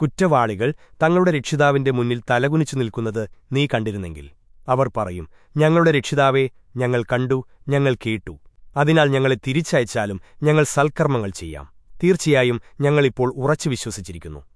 കുറ്റവാളികൾ തങ്ങളുടെ രക്ഷിതാവിന്റെ മുന്നിൽ തലകുനിച്ചു നിൽക്കുന്നത് നീ കണ്ടിരുന്നെങ്കിൽ. അവർ പറയും ഞങ്ങളുടെ രക്ഷിതാവേ ഞങ്ങൾ കണ്ടു ഞങ്ങൾ കേട്ടു. അതിനാൽ ഞങ്ങളെ തിരിച്ചയച്ചാലും ഞങ്ങൾ സൽക്കർമ്മങ്ങൾ ചെയ്യാം. തീർച്ചയായും ഞങ്ങളിപ്പോൾ ഉറച്ചു വിശ്വസിച്ചിരിക്കുന്നു.